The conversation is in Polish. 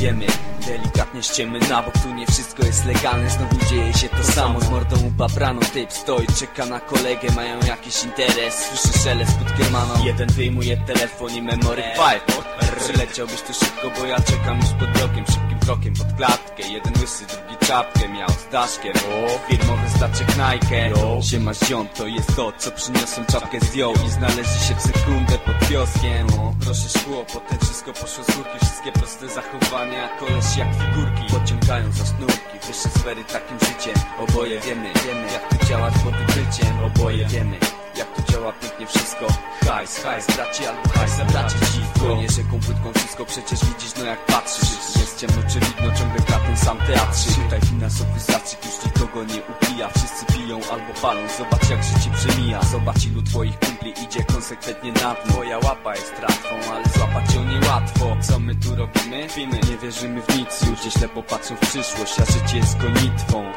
wiemy Delikatnie ściemy na bok, tu nie wszystko jest legalne Znowu dzieje się to samo mordą ubabraną Typ stoi, czeka na kolegę, mają jakiś interes. Słyszy szelest pod kiermaną Jeden wyjmuje telefon i memory. Five Przyleciałbyś tu szybko, bo ja czekam już pod blokiem Szybkim krokiem pod klatkę. Jeden łysy, drugi czapkę miał z daszkiem. Firmowy staczek Nike. Siema ziom, to jest to, co przyniosłem czapkę zdjął I znaleźli się w sekundę pod kioskiem o, Proszę szkło, potem wszystko poszło z górki. Wszystkie proste zachowania, koleś jak figurki. Pociągają za sznurki, wyższe sfery takim życiem. Oboje wiemy, wiemy jak to działać pod ukryciem. Oboje wiemy jak to działa pięknie wszystko. Hajs, hajs, braci albo hajs, zabracie płytką wszystko przecież widzisz no jak patrzysz. Jest ciemno czy widno, ciągle gra ten sam teatrzyk Tutaj finansowy zastrzyk już nikogo nie upija. Wszyscy piją albo palą, zobacz jak życie przemija. Zobacz ilu twoich kumpli idzie konsekwentnie na dno. Twoja łapa jest tratwą, ale złapać ją niełatwo. Co my tu robimy? Pimy, nie wierzymy w nic. Ludzie źle popatrzą w przyszłość, a życie jest gonitwą